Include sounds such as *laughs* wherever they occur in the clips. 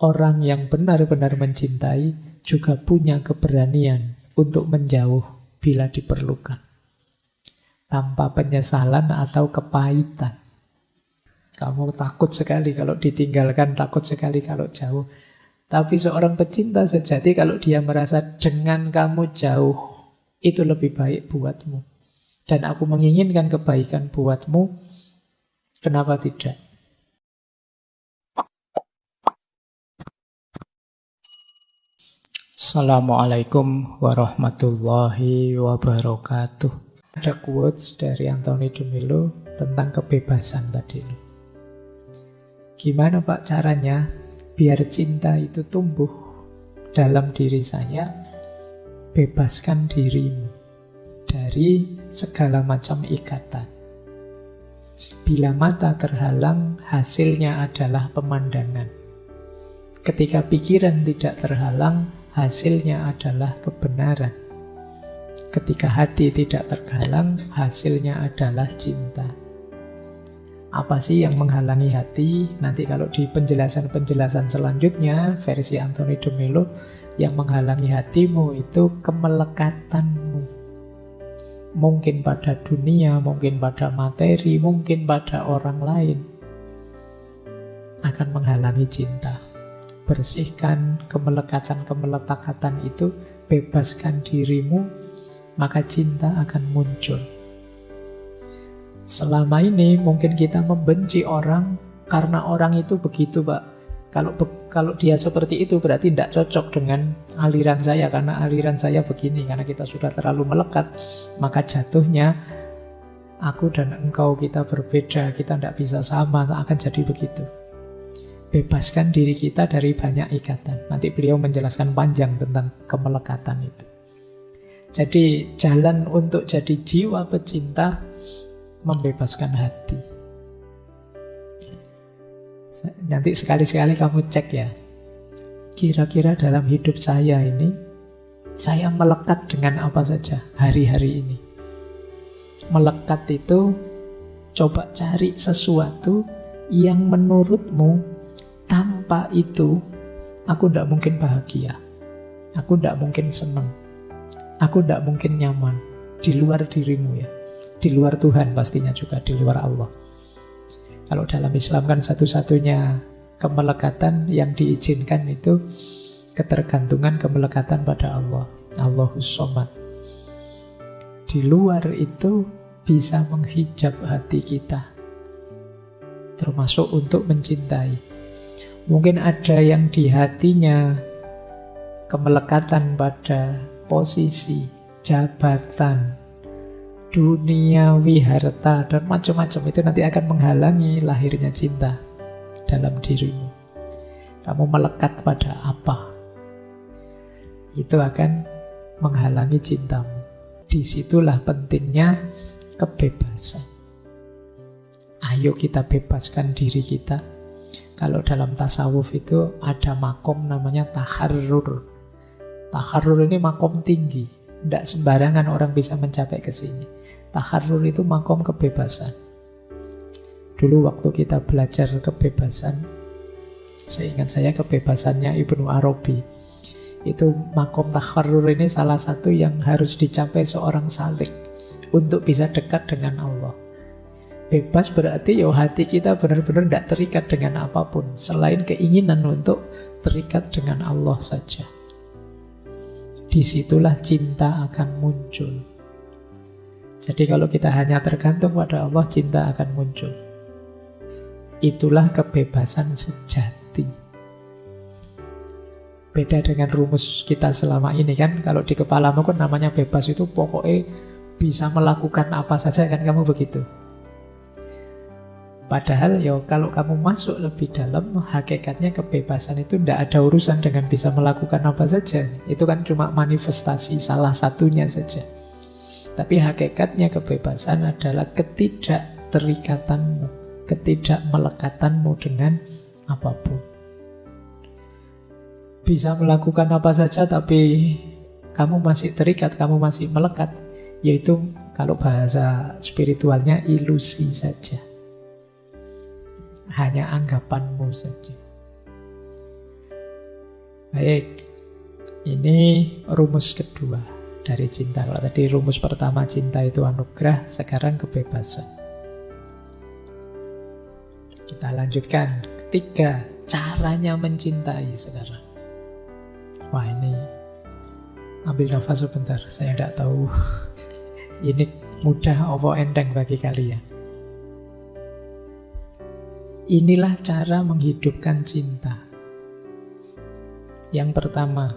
orang yang benar-benar mencintai juga punya keberanian untuk menjauh bila diperlukan. Tanpa penyesalan atau kepahitan. Kamu takut sekali kalau ditinggalkan, takut sekali kalau jauh. Tapi seorang pecinta sejati kalau dia merasa dengan kamu jauh, itu lebih baik buatmu. Dan aku menginginkan kebaikan buatmu, kenapa tidak? Assalamualaikum warahmatullahi wabarakatuh. Ada quotes dari Anthony de Melo tentang kebebasan tadi. Gimana Pak caranya biar cinta itu tumbuh dalam diri saya? Bebaskan dirimu dari segala macam ikatan. Bila mata terhalang, hasilnya adalah pemandangan. Ketika pikiran tidak terhalang, hasilnya adalah kebenaran. Ketika hati tidak terhalang, hasilnya adalah cinta apa sih yang menghalangi hati? Nanti kalau di penjelasan-penjelasan selanjutnya, versi Anthony de Melo, yang menghalangi hatimu itu kemelekatanmu. Mungkin pada dunia, mungkin pada materi, mungkin pada orang lain. Akan menghalangi cinta. Bersihkan kemelekatan-kemelekatan itu, bebaskan dirimu, maka cinta akan muncul. Selama ini mungkin kita membenci orang karena orang itu begitu, Pak. Kalau kalau dia seperti itu berarti tidak cocok dengan aliran saya karena aliran saya begini karena kita sudah terlalu melekat maka jatuhnya aku dan engkau kita berbeda kita tidak bisa sama akan jadi begitu bebaskan diri kita dari banyak ikatan nanti beliau menjelaskan panjang tentang kemelekatan itu jadi jalan untuk jadi jiwa pecinta membebaskan hati. Nanti sekali-sekali kamu cek ya. Kira-kira dalam hidup saya ini, saya melekat dengan apa saja hari-hari ini. Melekat itu coba cari sesuatu yang menurutmu tanpa itu aku tidak mungkin bahagia. Aku tidak mungkin senang. Aku tidak mungkin nyaman di luar dirimu ya di luar Tuhan pastinya juga di luar Allah. Kalau dalam Islam kan satu-satunya kemelekatan yang diizinkan itu ketergantungan kemelekatan pada Allah. Allahus Somad. Di luar itu bisa menghijab hati kita. Termasuk untuk mencintai. Mungkin ada yang di hatinya kemelekatan pada posisi, jabatan, duniawi harta dan macam-macam itu nanti akan menghalangi lahirnya cinta dalam dirimu. Kamu melekat pada apa? Itu akan menghalangi cintamu. Di situlah pentingnya kebebasan. Ayo kita bebaskan diri kita. Kalau dalam tasawuf itu ada makom namanya taharrur. Taharrur ini makom tinggi tidak sembarangan orang bisa mencapai ke sini. Taharrur itu makom kebebasan. Dulu waktu kita belajar kebebasan, seingat saya kebebasannya Ibnu Arabi. Itu makom taharrur ini salah satu yang harus dicapai seorang salik untuk bisa dekat dengan Allah. Bebas berarti ya hati kita benar-benar tidak terikat dengan apa pun selain keinginan untuk terikat dengan Allah saja di situlah cinta akan muncul. Jadi kalau kita hanya tergantung pada Allah, cinta akan muncul. Itulah kebebasan sejati. Beda dengan rumus kita selama ini kan, kalau di kepalamu kan namanya bebas itu pokoknya bisa melakukan apa saja kan kamu begitu. Padahal ya kalau kamu masuk lebih dalam, hakikatnya kebebasan itu tidak ada urusan dengan bisa melakukan apa saja. Itu kan cuma manifestasi salah satunya saja. Tapi hakikatnya kebebasan adalah ketidakterikatanmu, ketidakmelekatanmu dengan apa pun. Bisa melakukan apa saja tapi kamu masih terikat, kamu masih melekat. Yaitu kalau bahasa spiritualnya ilusi saja hanya anggapanmu saja. Baik, ini rumus kedua dari cinta. Kalau tadi rumus pertama cinta itu anugerah, sekarang kebebasan. Kita lanjutkan. Ketiga, caranya mencintai sekarang. Wah ini, ambil nafas sebentar. Saya tidak tahu *laughs* ini mudah apa endeng bagi kalian. Inilah cara menghidupkan cinta. Yang pertama,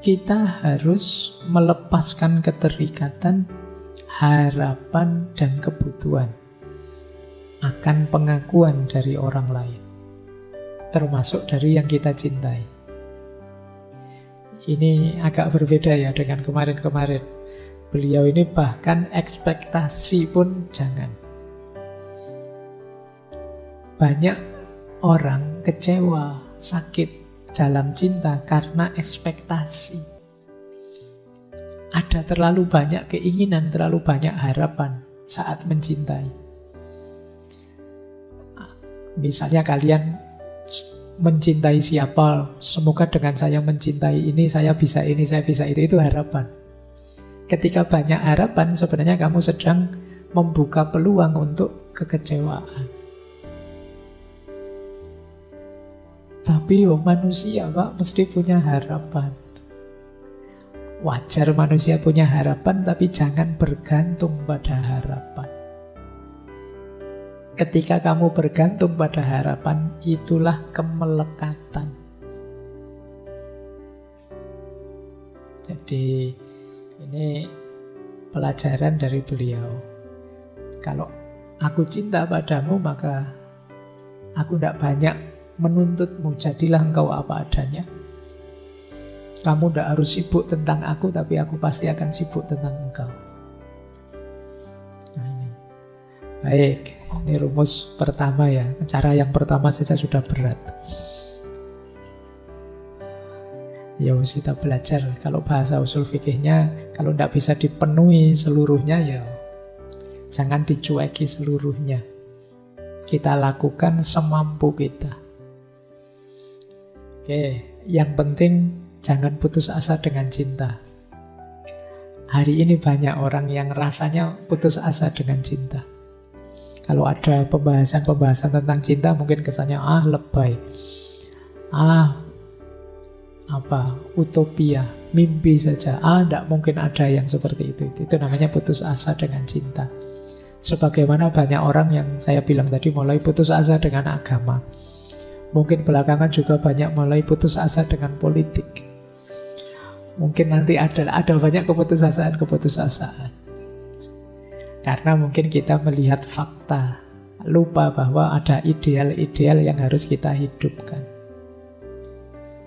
kita harus melepaskan keterikatan, harapan, dan kebutuhan akan pengakuan dari orang lain, termasuk dari yang kita cintai. Ini agak berbeda ya dengan kemarin-kemarin. Beliau ini bahkan ekspektasi pun jangan. Banyak orang kecewa, sakit, dalam cinta karena ekspektasi. Ada terlalu banyak keinginan, terlalu banyak harapan saat mencintai. Misalnya kalian mencintai siapa, semoga dengan saya mencintai ini, saya bisa ini, saya bisa itu, itu harapan. Ketika banyak harapan, sebenarnya kamu sedang membuka peluang untuk kekecewaan. Tapi oh, manusia Pak mesti punya harapan. Wajar manusia punya harapan tapi jangan bergantung pada harapan. Ketika kamu bergantung pada harapan, itulah kemelekatan. Jadi ini pelajaran dari beliau. Kalau aku cinta padamu maka aku tidak banyak menuntutmu, jadilah engkau apa adanya. Kamu tidak harus sibuk tentang aku, tapi aku pasti akan sibuk tentang engkau. Nah, ini. Baik, ini rumus pertama ya. Cara yang pertama saja sudah berat. Ya kita belajar. Kalau bahasa usul fikihnya, kalau tidak bisa dipenuhi seluruhnya ya jangan dicueki seluruhnya. Kita lakukan semampu kita. Oke, yang penting jangan putus asa dengan cinta. Hari ini banyak orang yang rasanya putus asa dengan cinta. Kalau ada pembahasan-pembahasan tentang cinta mungkin kesannya ah lebay. Ah apa utopia, mimpi saja. Ah, tidak mungkin ada yang seperti itu. Itu namanya putus asa dengan cinta. Sebagaimana banyak orang yang saya bilang tadi mulai putus asa dengan agama. Mungkin belakangan juga banyak mulai putus asa dengan politik. Mungkin nanti ada ada banyak keputusasaan-keputusasaan. Karena mungkin kita melihat fakta, lupa bahwa ada ideal-ideal yang harus kita hidupkan.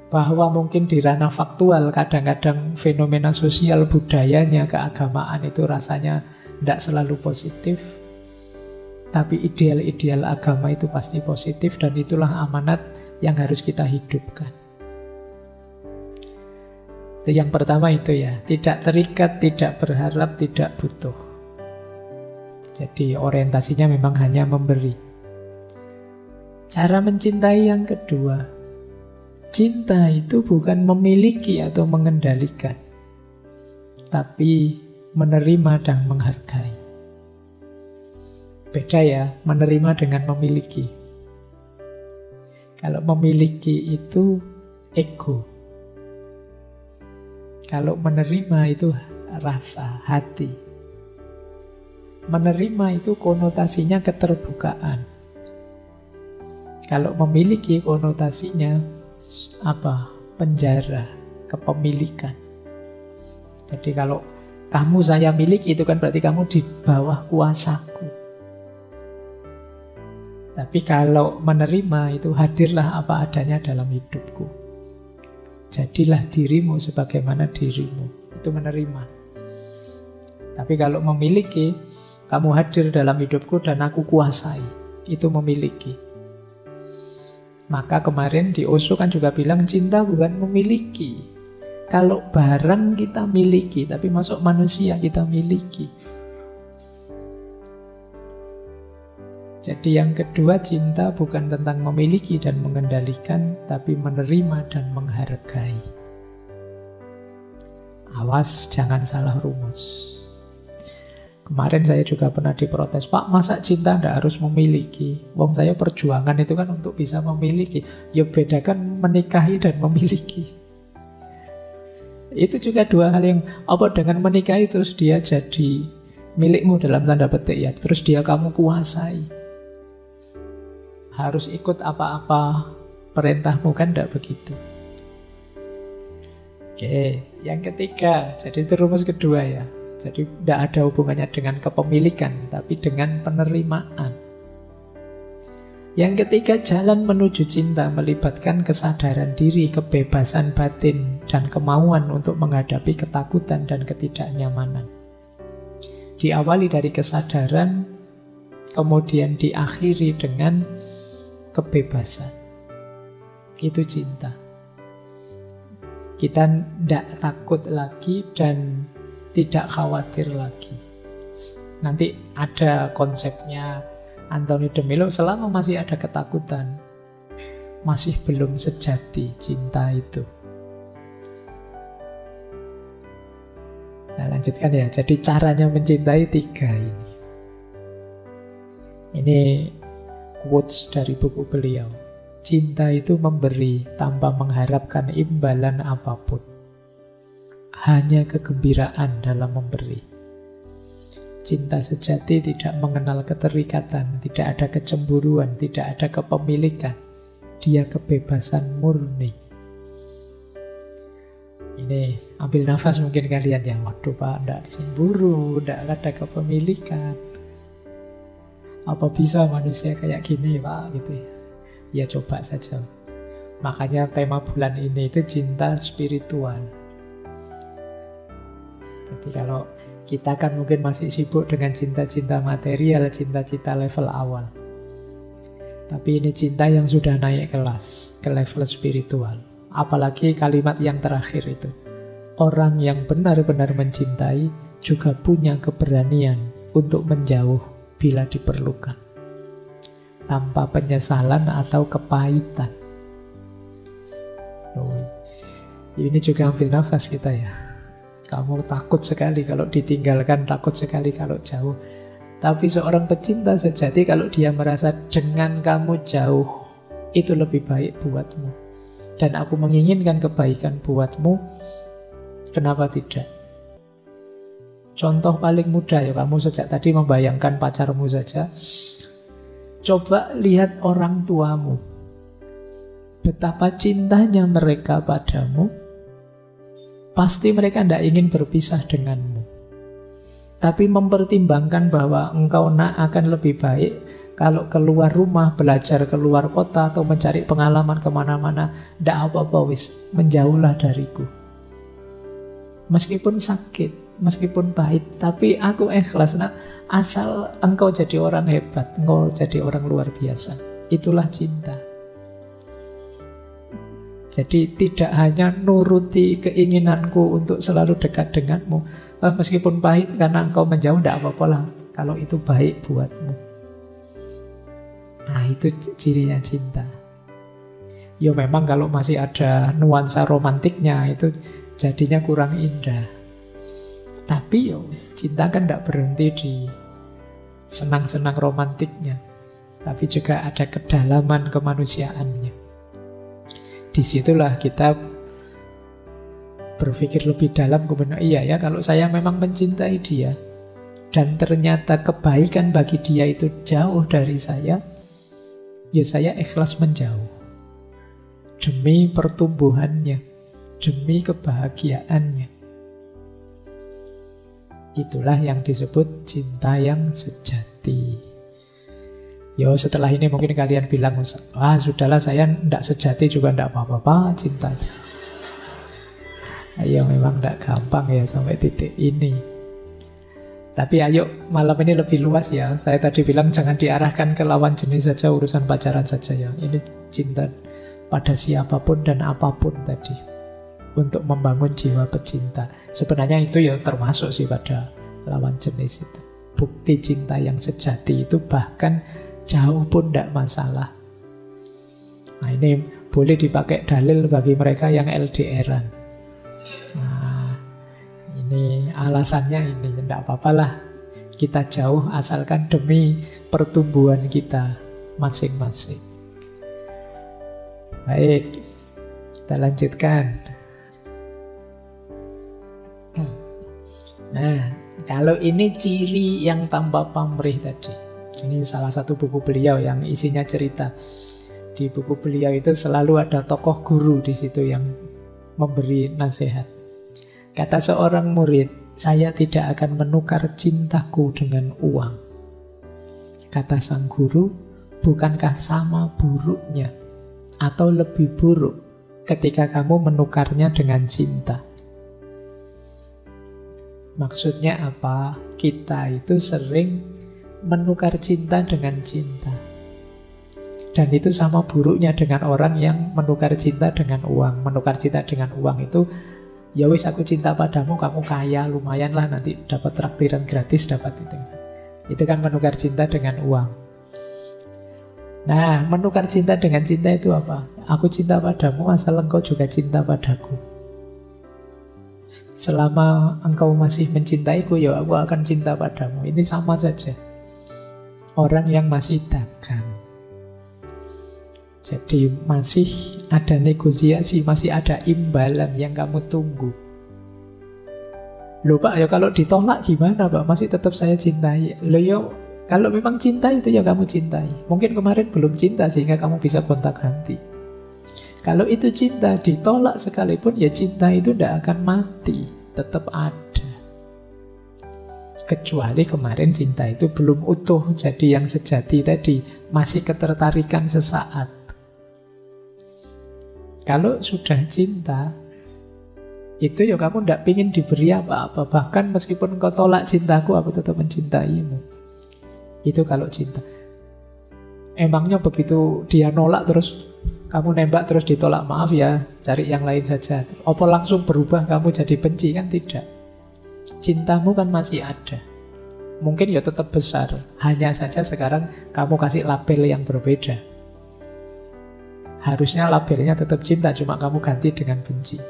Bahwa mungkin di ranah faktual kadang-kadang fenomena sosial budayanya keagamaan itu rasanya tidak selalu positif, tapi ideal-ideal agama itu pasti positif dan itulah amanat yang harus kita hidupkan. Itu yang pertama itu ya, tidak terikat, tidak berharap, tidak butuh. Jadi orientasinya memang hanya memberi. Cara mencintai yang kedua, cinta itu bukan memiliki atau mengendalikan, tapi menerima dan menghargai. Beda ya, menerima dengan memiliki. Kalau memiliki itu ego. Kalau menerima itu rasa, hati. Menerima itu konotasinya keterbukaan. Kalau memiliki konotasinya apa? Penjara, kepemilikan. Jadi kalau kamu saya miliki itu kan berarti kamu di bawah kuasaku. Tapi kalau menerima itu hadirlah apa adanya dalam hidupku. Jadilah dirimu sebagaimana dirimu. Itu menerima. Tapi kalau memiliki, kamu hadir dalam hidupku dan aku kuasai. Itu memiliki. Maka kemarin di Osho kan juga bilang cinta bukan memiliki. Kalau barang kita miliki, tapi masuk manusia kita miliki. Jadi yang kedua cinta bukan tentang memiliki dan mengendalikan, tapi menerima dan menghargai. Awas jangan salah rumus. Kemarin saya juga pernah diprotes, Pak masa cinta tidak harus memiliki? Wong saya perjuangan itu kan untuk bisa memiliki. Ya bedakan menikahi dan memiliki. Itu juga dua hal yang apa dengan menikahi terus dia jadi milikmu dalam tanda petik ya. Terus dia kamu kuasai. Harus ikut apa-apa perintahmu kan tidak begitu. Oke, yang ketiga, jadi itu rumus kedua ya. Jadi tidak ada hubungannya dengan kepemilikan, tapi dengan penerimaan. Yang ketiga, jalan menuju cinta melibatkan kesadaran diri, kebebasan batin, dan kemauan untuk menghadapi ketakutan dan ketidaknyamanan. Diawali dari kesadaran, kemudian diakhiri dengan kebebasan. Itu cinta. Kita tidak takut lagi dan tidak khawatir lagi. Nanti ada konsepnya Anthony de Melo selama masih ada ketakutan, masih belum sejati cinta itu. Nah lanjutkan ya, jadi caranya mencintai tiga ini. Ini quotes dari buku beliau. Cinta itu memberi tanpa mengharapkan imbalan apa pun hanya kegembiraan dalam memberi. Cinta sejati tidak mengenal keterikatan, tidak ada kecemburuan, tidak ada kepemilikan. Dia kebebasan murni. Ini ambil nafas mungkin kalian ya. Waduh pak, tidak cemburu, tidak ada kepemilikan. Apa bisa manusia kayak gini pak? Gitu ya. Ya coba saja. Makanya tema bulan ini itu cinta spiritual. Jadi kalau kita kan mungkin masih sibuk dengan cinta-cinta material, cinta-cinta level awal. Tapi ini cinta yang sudah naik kelas, ke level spiritual. Apalagi kalimat yang terakhir itu. Orang yang benar-benar mencintai juga punya keberanian untuk menjauh bila diperlukan. Tanpa penyesalan atau kepahitan. Oh, ini juga ambil nafas kita ya. Kamu takut sekali kalau ditinggalkan, takut sekali kalau jauh. Tapi seorang pecinta sejati kalau dia merasa dengan kamu jauh, itu lebih baik buatmu. Dan aku menginginkan kebaikan buatmu, kenapa tidak? Contoh paling mudah ya, kamu sejak tadi membayangkan pacarmu saja. Coba lihat orang tuamu. Betapa cintanya mereka padamu, pasti mereka tidak ingin berpisah denganmu. Tapi mempertimbangkan bahwa engkau nak akan lebih baik kalau keluar rumah, belajar keluar kota, atau mencari pengalaman ke mana-mana, tidak apa-apa wis, menjauhlah dariku. Meskipun sakit, meskipun pahit, tapi aku ikhlas nak, asal engkau jadi orang hebat, engkau jadi orang luar biasa. Itulah cinta. Jadi tidak hanya nuruti keinginanku untuk selalu dekat denganmu. Eh, meskipun pahit karena engkau menjauh, tidak apa-apa lah. Kalau itu baik buatmu. Nah itu cirinya cinta. Ya memang kalau masih ada nuansa romantiknya itu jadinya kurang indah. Tapi yo cinta kan tidak berhenti di senang-senang romantiknya. Tapi juga ada kedalaman kemanusiaannya. Di situlah kita berpikir lebih dalam kemudian iya ya kalau saya memang mencintai dia dan ternyata kebaikan bagi dia itu jauh dari saya ya saya ikhlas menjauh. Demi pertumbuhannya demi kebahagiaannya itulah yang disebut cinta yang sejati Yo setelah ini mungkin kalian bilang, ah sudahlah saya tidak sejati juga tidak apa-apa, cinta. Ayo memang tidak gampang ya sampai titik ini. Tapi ayo malam ini lebih luas ya. Saya tadi bilang jangan diarahkan ke lawan jenis saja urusan pacaran saja ya. Ini cinta pada siapa pun dan apa pun tadi untuk membangun jiwa pecinta. Sebenarnya itu ya termasuk sih pada lawan jenis itu. Bukti cinta yang sejati itu bahkan jauh pun tidak masalah. Nah ini boleh dipakai dalil bagi mereka yang LDRan. Nah, ini alasannya ini, tidak apa-apa lah kita jauh asalkan demi pertumbuhan kita masing-masing. Baik, kita lanjutkan. Nah, kalau ini ciri yang tanpa pamrih tadi. Ini salah satu buku beliau yang isinya cerita. Di buku beliau itu selalu ada tokoh guru di situ yang memberi nasihat. Kata seorang murid, saya tidak akan menukar cintaku dengan uang. Kata sang guru, bukankah sama buruknya atau lebih buruk ketika kamu menukarnya dengan cinta? Maksudnya apa? Kita itu sering menukar cinta dengan cinta. Dan itu sama buruknya dengan orang yang menukar cinta dengan uang. Menukar cinta dengan uang itu, ya wis aku cinta padamu, kamu kaya, lumayan lah nanti dapat traktiran gratis, dapat itu. Itu kan menukar cinta dengan uang. Nah, menukar cinta dengan cinta itu apa? Aku cinta padamu asal engkau juga cinta padaku. Selama engkau masih mencintaiku, ya aku akan cinta padamu. Ini sama saja. Orang yang masih dagang. Jadi masih ada negosiasi, masih ada imbalan yang kamu tunggu. Loh Pak, ya kalau ditolak gimana Pak? Masih tetap saya cintai. Loh ya, kalau memang cinta itu ya kamu cintai. Mungkin kemarin belum cinta sehingga kamu bisa kontak ganti. Kalau itu cinta ditolak sekalipun ya cinta itu tidak akan mati, tetap ada. Kecuali kemarin cinta itu belum utuh, jadi yang sejati tadi masih ketertarikan sesaat. Kalau sudah cinta, itu ya kamu tidak ingin diberi apa-apa. Bahkan meskipun kau tolak cintaku, aku tetap mencintaimu. Itu kalau cinta. Emangnya begitu dia nolak terus kamu nembak terus ditolak, maaf ya, cari yang lain saja. Apa langsung berubah kamu jadi benci? Kan tidak. Cintamu kan masih ada. Mungkin ya tetap besar. Hanya saja sekarang kamu kasih label yang berbeda. Harusnya labelnya tetap cinta, cuma kamu ganti dengan benci.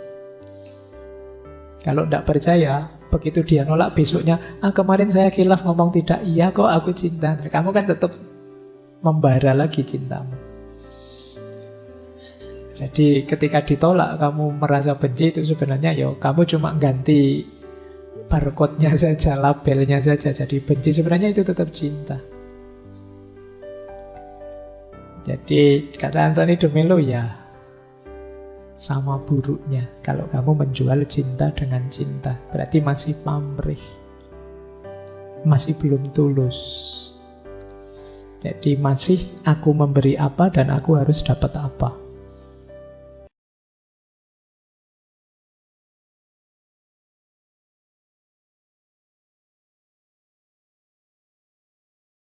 Kalau tidak percaya, begitu dia nolak besoknya, ah kemarin saya khilaf ngomong tidak, iya kok aku cinta. Kamu kan tetap membara lagi cintamu. Jadi ketika ditolak kamu merasa benci itu sebenarnya ya kamu cuma ganti barcode-nya *laughs* saja, labelnya saja. Jadi benci sebenarnya itu tetap cinta. Jadi kata Anthony de Melo ya sama buruknya kalau kamu menjual cinta dengan cinta berarti masih pamrih masih belum tulus jadi masih aku memberi apa dan aku harus dapat apa